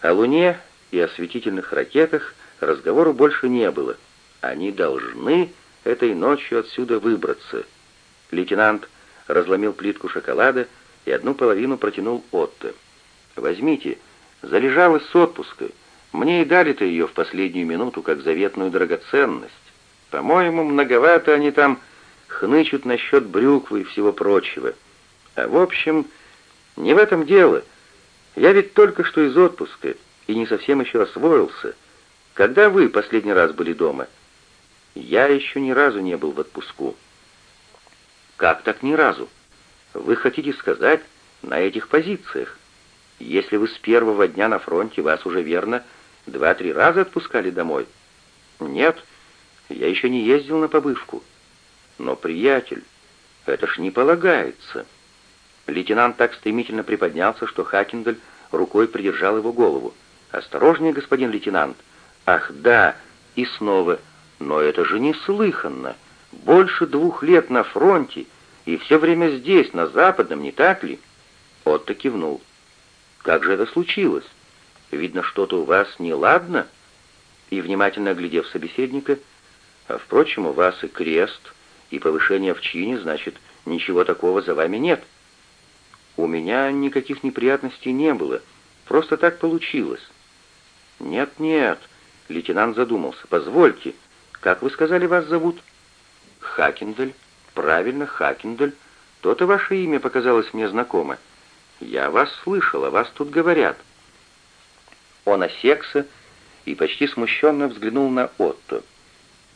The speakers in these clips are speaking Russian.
О Луне и осветительных ракетах разговору больше не было. Они должны этой ночью отсюда выбраться. Лейтенант разломил плитку шоколада и одну половину протянул Отто. «Возьмите, залежалась с отпуска. Мне и дали-то ее в последнюю минуту как заветную драгоценность. По-моему, многовато они там хнычут насчет брюквы и всего прочего. А в общем, не в этом дело. Я ведь только что из отпуска и не совсем еще освоился. Когда вы последний раз были дома? Я еще ни разу не был в отпуску. Как так ни разу? Вы хотите сказать, на этих позициях? Если вы с первого дня на фронте, вас уже верно два-три раза отпускали домой? Нет, я еще не ездил на побывку. Но, приятель, это ж не полагается. Лейтенант так стремительно приподнялся, что Хакендель рукой придержал его голову. «Осторожнее, господин лейтенант!» «Ах, да!» И снова. «Но это же неслыханно! Больше двух лет на фронте, и все время здесь, на Западном, не так ли?» Отто кивнул. «Как же это случилось? Видно, что-то у вас неладно?» И, внимательно оглядев собеседника, «А, впрочем, у вас и крест, и повышение в чине, значит, ничего такого за вами нет». «У меня никаких неприятностей не было, просто так получилось». «Нет-нет», — лейтенант задумался, — «позвольте, как вы сказали, вас зовут?» «Хакендель». «Правильно, Хакендель. То-то ваше имя показалось мне знакомо. Я вас слышал, о вас тут говорят». Он осекся и почти смущенно взглянул на Отто.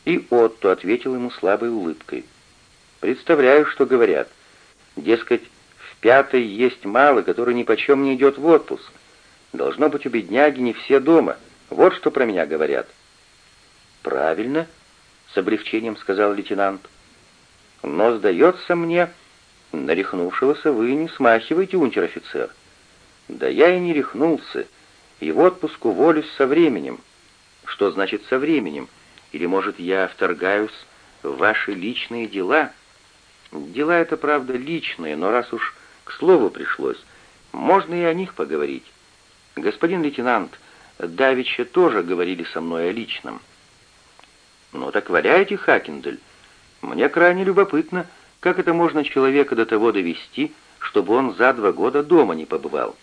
И Отто ответил ему слабой улыбкой. «Представляю, что говорят. Дескать, пятой есть мало, который ни почем не идет в отпуск. Должно быть, у бедняги не все дома. Вот что про меня говорят». «Правильно», — с облегчением сказал лейтенант. «Но, сдается мне, нарехнувшегося вы не смахиваете, унтер-офицер». «Да я и не рехнулся, и в отпуск уволюсь со временем». «Что значит со временем? Или, может, я вторгаюсь в ваши личные дела?» «Дела это, правда, личные, но раз уж к слову пришлось, можно и о них поговорить. Господин лейтенант, Давича тоже говорили со мной о личном». «Ну так валяйте, Хакендель. Мне крайне любопытно, как это можно человека до того довести, чтобы он за два года дома не побывал».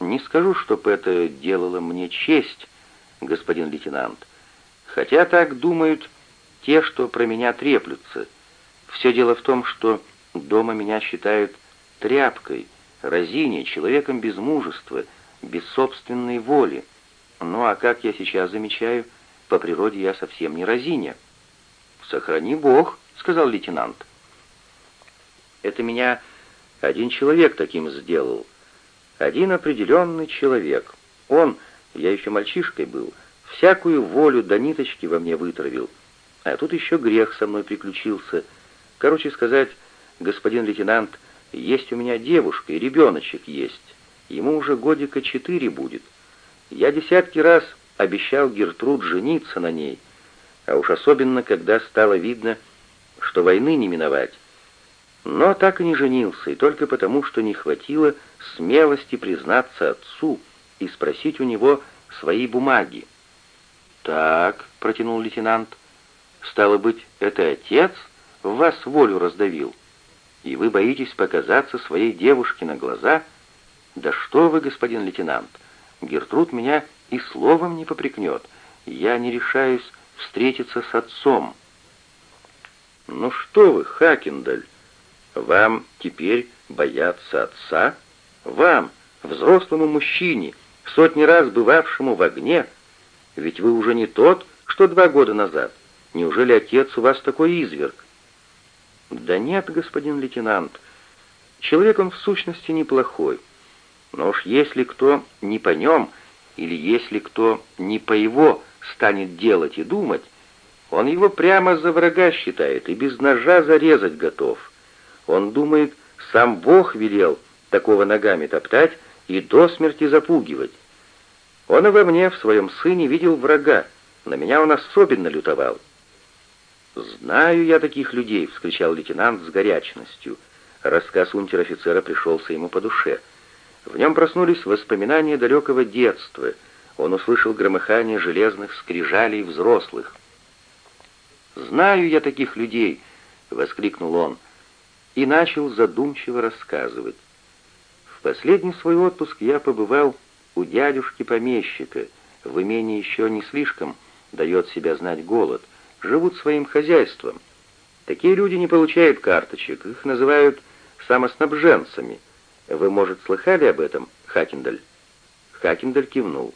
«Не скажу, чтоб это делало мне честь, господин лейтенант. Хотя так думают те, что про меня треплются. Все дело в том, что дома меня считают тряпкой, разиней, человеком без мужества, без собственной воли. Ну а как я сейчас замечаю, по природе я совсем не разиня. «Сохрани Бог», — сказал лейтенант. «Это меня один человек таким сделал. Один определенный человек. Он, я еще мальчишкой был, всякую волю до ниточки во мне вытравил. А тут еще грех со мной приключился. Короче сказать, господин лейтенант, есть у меня девушка и ребеночек есть. Ему уже годика четыре будет. Я десятки раз обещал Гертруд жениться на ней, а уж особенно, когда стало видно, что войны не миновать. Но так и не женился, и только потому, что не хватило смелости признаться отцу и спросить у него свои бумаги. «Так», — протянул лейтенант, — «стало быть, это отец в вас волю раздавил, и вы боитесь показаться своей девушке на глаза? Да что вы, господин лейтенант, Гертруд меня и словом не попрекнет. Я не решаюсь встретиться с отцом». «Ну что вы, Хакендаль, вам теперь бояться отца? Вам, взрослому мужчине, сотни раз бывавшему в огне? Ведь вы уже не тот, что два года назад. Неужели отец у вас такой изверг?» «Да нет, господин лейтенант, человек он в сущности неплохой. Но уж если кто не по нем, или если кто не по его станет делать и думать, он его прямо за врага считает и без ножа зарезать готов. Он думает, сам Бог велел такого ногами топтать и до смерти запугивать. Он и во мне, в своем сыне, видел врага, на меня он особенно лютовал. «Знаю я таких людей», — вскричал лейтенант с горячностью. Рассказ унтер-офицера пришелся ему по душе — В нем проснулись воспоминания далекого детства. Он услышал громыхание железных скрижалей взрослых. «Знаю я таких людей!» — воскликнул он и начал задумчиво рассказывать. В последний свой отпуск я побывал у дядюшки-помещика. В имении еще не слишком дает себя знать голод. Живут своим хозяйством. Такие люди не получают карточек, их называют самоснабженцами. Вы, может, слыхали об этом, Хакендаль?» Хакендаль кивнул.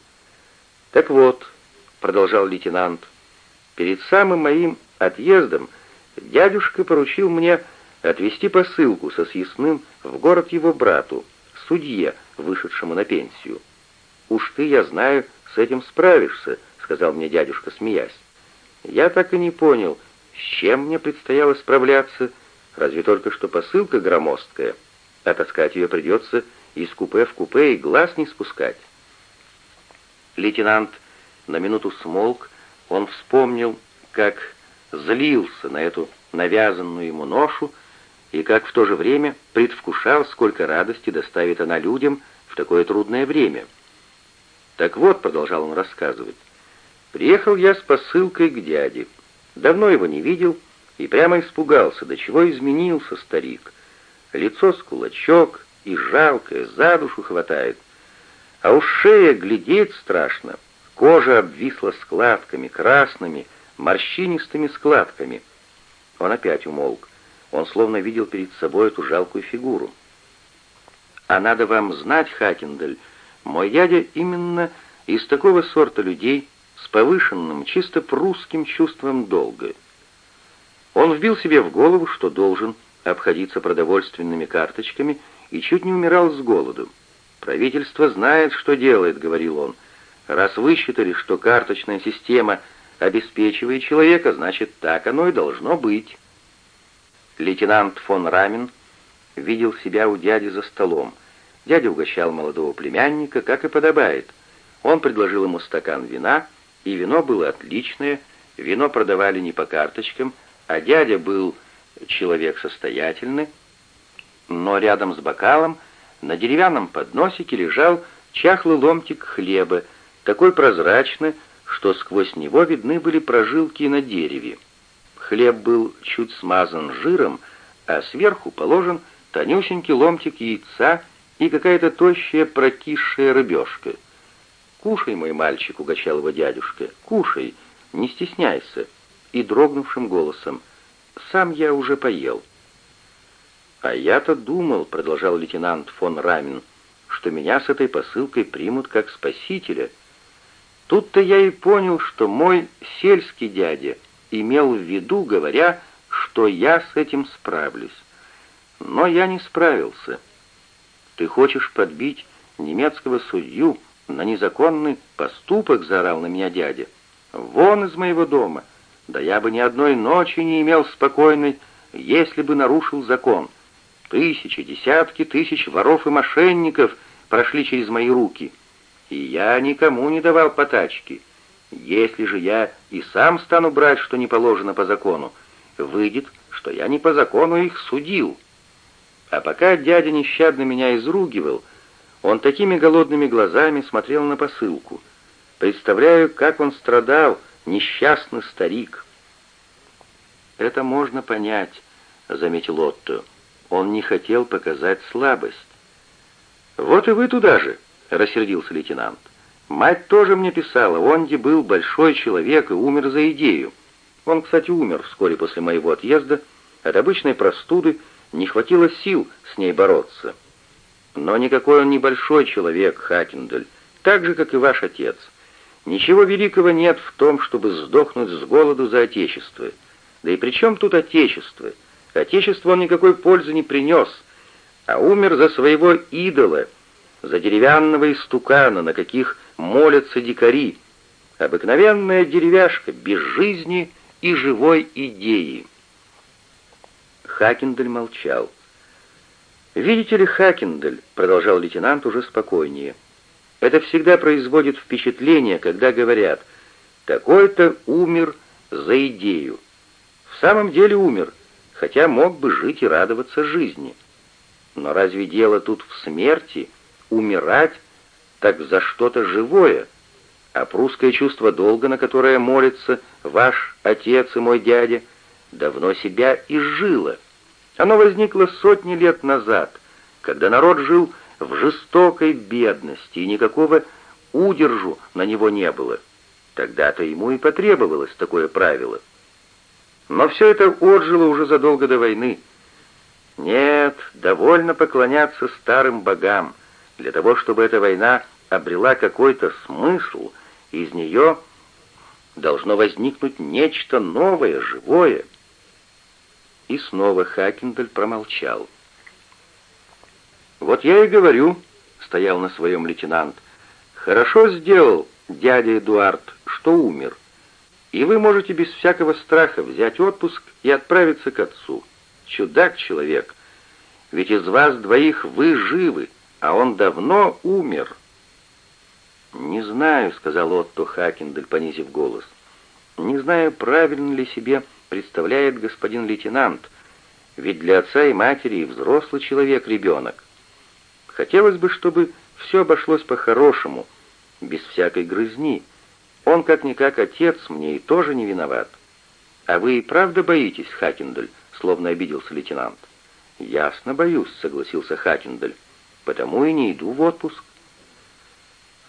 «Так вот», — продолжал лейтенант, — «перед самым моим отъездом дядюшка поручил мне отвезти посылку со съестным в город его брату, судье, вышедшему на пенсию. «Уж ты, я знаю, с этим справишься», — сказал мне дядюшка, смеясь. Я так и не понял, с чем мне предстояло справляться, разве только что посылка громоздкая, а таскать ее придется из купе в купе и глаз не спускать. Лейтенант на минуту смолк, он вспомнил, как злился на эту навязанную ему ношу, и как в то же время предвкушал, сколько радости доставит она людям в такое трудное время. «Так вот», — продолжал он рассказывать, — «приехал я с посылкой к дяде. Давно его не видел и прямо испугался, до чего изменился старик. Лицо с кулачок и жалкое, за душу хватает. А уж шея глядеть страшно, кожа обвисла складками, красными, морщинистыми складками». Он опять умолк. Он словно видел перед собой эту жалкую фигуру. «А надо вам знать, Хакендаль, мой дядя именно из такого сорта людей с повышенным, чисто прусским чувством долга. Он вбил себе в голову, что должен обходиться продовольственными карточками и чуть не умирал с голоду. «Правительство знает, что делает», — говорил он. «Раз высчитали, что карточная система обеспечивает человека, значит, так оно и должно быть». Лейтенант фон Рамин видел себя у дяди за столом. Дядя угощал молодого племянника, как и подобает. Он предложил ему стакан вина, и вино было отличное, вино продавали не по карточкам, а дядя был человек состоятельный, но рядом с бокалом на деревянном подносике лежал чахлый ломтик хлеба, такой прозрачный, что сквозь него видны были прожилки на дереве. Хлеб был чуть смазан жиром, а сверху положен тонюсенький ломтик яйца и какая-то тощая прокисшая рыбешка. «Кушай, мой мальчик», — угощал его дядюшка, — «кушай, не стесняйся». И дрогнувшим голосом, «Сам я уже поел». «А я-то думал», — продолжал лейтенант фон Рамин, «что меня с этой посылкой примут как спасителя. Тут-то я и понял, что мой сельский дядя — имел в виду, говоря, что я с этим справлюсь. Но я не справился. Ты хочешь подбить немецкого судью на незаконный поступок, заорал на меня дядя. Вон из моего дома. Да я бы ни одной ночи не имел спокойной, если бы нарушил закон. Тысячи, десятки тысяч воров и мошенников прошли через мои руки, и я никому не давал потачки. Если же я и сам стану брать, что не положено по закону, выйдет, что я не по закону их судил. А пока дядя нещадно меня изругивал, он такими голодными глазами смотрел на посылку. Представляю, как он страдал, несчастный старик. «Это можно понять», — заметил Отто. Он не хотел показать слабость. «Вот и вы туда же», — рассердился лейтенант. Мать тоже мне писала, Онди был большой человек и умер за идею. Он, кстати, умер вскоре после моего отъезда. От обычной простуды не хватило сил с ней бороться. Но никакой он не большой человек, Хакендель, так же, как и ваш отец. Ничего великого нет в том, чтобы сдохнуть с голоду за Отечество. Да и при чем тут Отечество? Отечество он никакой пользы не принес, а умер за своего идола, за деревянного истукана, на каких молятся дикари. Обыкновенная деревяшка, без жизни и живой идеи. Хакендель молчал. «Видите ли, Хакендель», — продолжал лейтенант уже спокойнее, — «это всегда производит впечатление, когда говорят, такой-то умер за идею. В самом деле умер, хотя мог бы жить и радоваться жизни. Но разве дело тут в смерти, умирать, так за что-то живое, а прусское чувство долга, на которое молится ваш отец и мой дядя, давно себя изжило. Оно возникло сотни лет назад, когда народ жил в жестокой бедности, и никакого удержу на него не было. Тогда-то ему и потребовалось такое правило. Но все это отжило уже задолго до войны. Нет, довольно поклоняться старым богам. Для того, чтобы эта война обрела какой-то смысл, из нее должно возникнуть нечто новое, живое. И снова Хакендель промолчал. «Вот я и говорю», — стоял на своем лейтенант, — «хорошо сделал дядя Эдуард, что умер, и вы можете без всякого страха взять отпуск и отправиться к отцу. Чудак-человек, ведь из вас двоих вы живы, а он давно умер». «Не знаю», — сказал Отто Хакендель, понизив голос, — «не знаю, правильно ли себе представляет господин лейтенант, ведь для отца и матери и взрослый человек ребенок. Хотелось бы, чтобы все обошлось по-хорошему, без всякой грызни. Он, как-никак, отец мне и тоже не виноват. А вы и правда боитесь, Хакендель? Словно обиделся лейтенант. Ясно боюсь, согласился Хакендель. Потому и не иду в отпуск.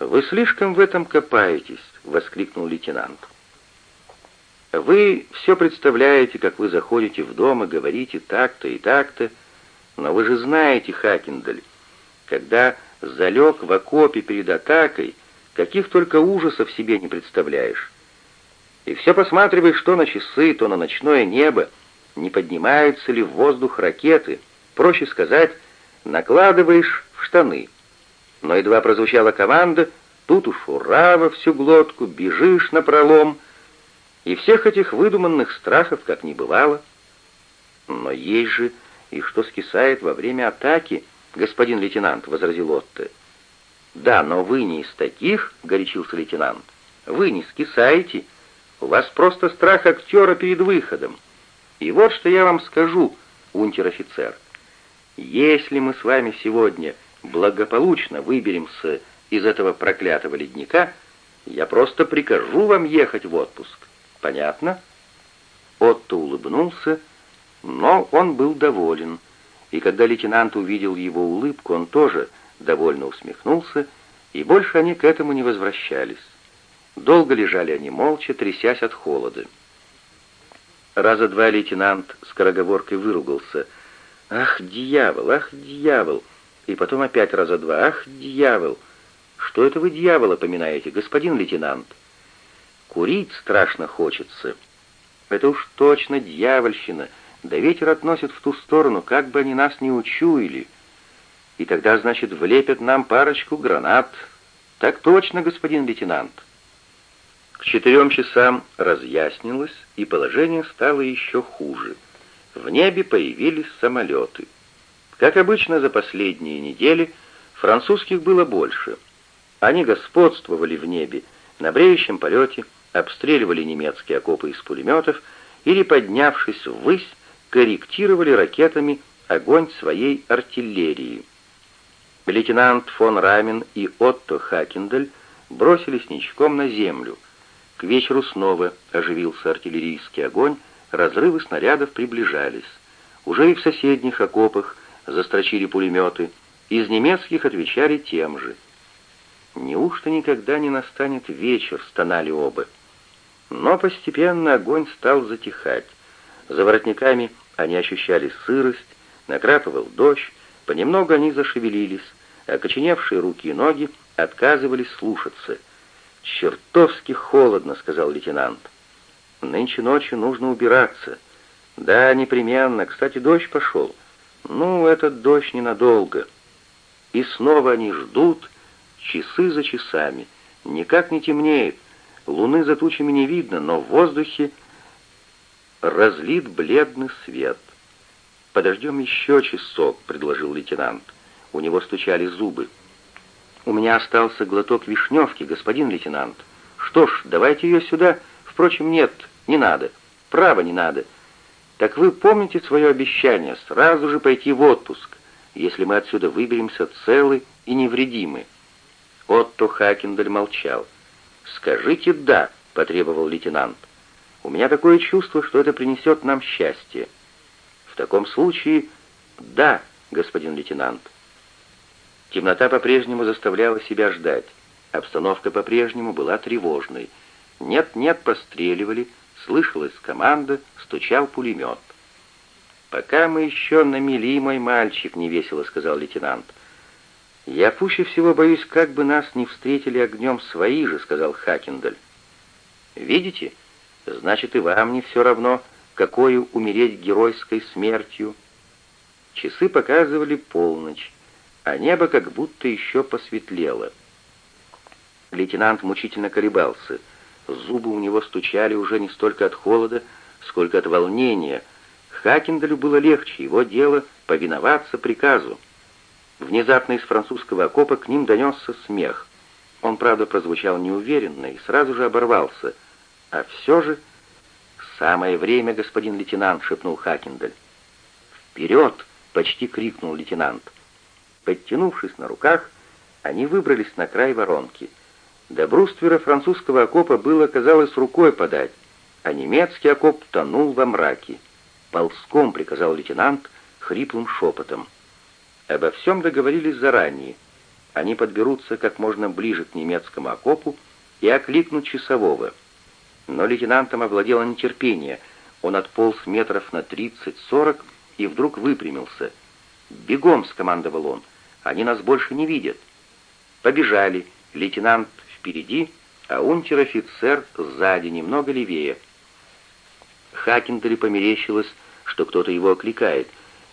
Вы слишком в этом копаетесь, воскликнул лейтенант. Вы все представляете, как вы заходите в дом и говорите так-то и так-то, но вы же знаете, Хакендель, когда залег в окопе перед атакой, каких только ужасов себе не представляешь. И все посматриваешь то на часы, то на ночное небо, не поднимаются ли в воздух ракеты, проще сказать, накладываешь в штаны. Но едва прозвучала команда, тут уж ура во всю глотку, бежишь на пролом, и всех этих выдуманных страхов как не бывало. Но есть же и что скисает во время атаки — господин лейтенант», — возразил Отто. «Да, но вы не из таких», — горячился лейтенант. «Вы не скисаете. У вас просто страх актера перед выходом. И вот что я вам скажу, унтер-офицер. Если мы с вами сегодня благополучно выберемся из этого проклятого ледника, я просто прикажу вам ехать в отпуск. Понятно?» Отто улыбнулся, но он был доволен — и когда лейтенант увидел его улыбку, он тоже довольно усмехнулся, и больше они к этому не возвращались. Долго лежали они молча, трясясь от холода. Раза два лейтенант скороговоркой выругался. «Ах, дьявол! Ах, дьявол!» И потом опять раза два. «Ах, дьявол! Что это вы дьявола поминаете, господин лейтенант?» «Курить страшно хочется». «Это уж точно дьявольщина!» Да ветер относит в ту сторону, как бы они нас не учуяли. И тогда, значит, влепят нам парочку гранат. Так точно, господин лейтенант. К четырем часам разъяснилось, и положение стало еще хуже. В небе появились самолеты. Как обычно за последние недели, французских было больше. Они господствовали в небе, на бреющем полете обстреливали немецкие окопы из пулеметов или, поднявшись ввысь, корректировали ракетами огонь своей артиллерии. Лейтенант фон Рамен и Отто Хакендель бросились ничком на землю. К вечеру снова оживился артиллерийский огонь, разрывы снарядов приближались. Уже и в соседних окопах застрочили пулеметы, из немецких отвечали тем же. «Неужто никогда не настанет вечер?» — стонали оба. Но постепенно огонь стал затихать. За воротниками они ощущали сырость, накрапывал дождь, понемногу они зашевелились, а окоченевшие руки и ноги отказывались слушаться. «Чертовски холодно», — сказал лейтенант. «Нынче ночью нужно убираться». «Да, непременно. Кстати, дождь пошел». «Ну, этот дождь ненадолго». И снова они ждут, часы за часами. Никак не темнеет, луны за тучами не видно, но в воздухе разлит бледный свет. «Подождем еще часок», — предложил лейтенант. У него стучали зубы. «У меня остался глоток вишневки, господин лейтенант. Что ж, давайте ее сюда. Впрочем, нет, не надо. Право не надо. Так вы помните свое обещание сразу же пойти в отпуск? если мы отсюда выберемся целы и невредимы?» Отто Хакендель молчал. «Скажите «да», — потребовал лейтенант. «У меня такое чувство, что это принесет нам счастье». «В таком случае, да, господин лейтенант». Темнота по-прежнему заставляла себя ждать. Обстановка по-прежнему была тревожной. Нет-нет, постреливали, слышалась команда, стучал пулемет. «Пока мы еще на мели, мой мальчик», — невесело сказал лейтенант. «Я пуще всего боюсь, как бы нас не встретили огнем свои же», — сказал Хакендаль. «Видите? Значит, и вам не все равно, какой умереть геройской смертью». Часы показывали полночь а небо как будто еще посветлело. Лейтенант мучительно колебался. Зубы у него стучали уже не столько от холода, сколько от волнения. Хакендалю было легче, его дело — повиноваться приказу. Внезапно из французского окопа к ним донесся смех. Он, правда, прозвучал неуверенно и сразу же оборвался. А все же... «Самое время, господин лейтенант!» — шепнул Хакендаль. «Вперед!» — почти крикнул лейтенант. Подтянувшись на руках, они выбрались на край воронки. До бруствера французского окопа было, казалось, рукой подать, а немецкий окоп тонул во мраке. «Ползком», — приказал лейтенант хриплым шепотом. Обо всем договорились заранее. Они подберутся как можно ближе к немецкому окопу и окликнут часового. Но лейтенантом овладело нетерпение. Он отполз метров на тридцать-сорок и вдруг выпрямился. «Бегом!» — скомандовал он. Они нас больше не видят. Побежали. Лейтенант впереди, а унтер-офицер сзади, немного левее. Хакендале померещилось, что кто-то его окликает,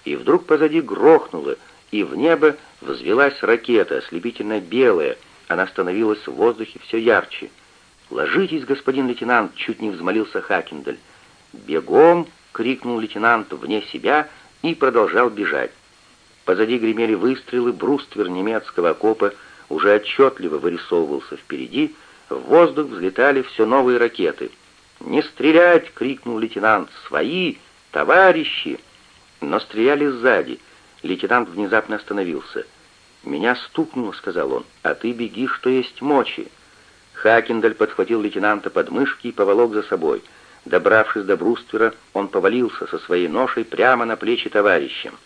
и вдруг позади грохнуло, и в небо взвелась ракета, ослепительно белая, она становилась в воздухе все ярче. «Ложитесь, господин лейтенант!» — чуть не взмолился Хакендаль. «Бегом!» — крикнул лейтенант вне себя и продолжал бежать. Позади гремели выстрелы, бруствер немецкого окопа уже отчетливо вырисовывался впереди, в воздух взлетали все новые ракеты. «Не стрелять!» — крикнул лейтенант. «Свои! Товарищи!» Но стреляли сзади. Лейтенант внезапно остановился. «Меня стукнуло», — сказал он, — «а ты беги, что есть мочи». Хакендаль подхватил лейтенанта под мышки и поволок за собой. Добравшись до бруствера, он повалился со своей ношей прямо на плечи товарищам.